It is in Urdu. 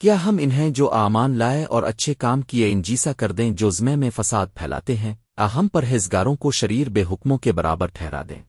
کیا ہم انہیں جو آمان لائے اور اچھے کام کیے انجیسا کر دیں جو زمے میں فساد پھیلاتے ہیں اہم پرہیزگاروں کو شریر بے حکموں کے برابر ٹھہرا دیں۔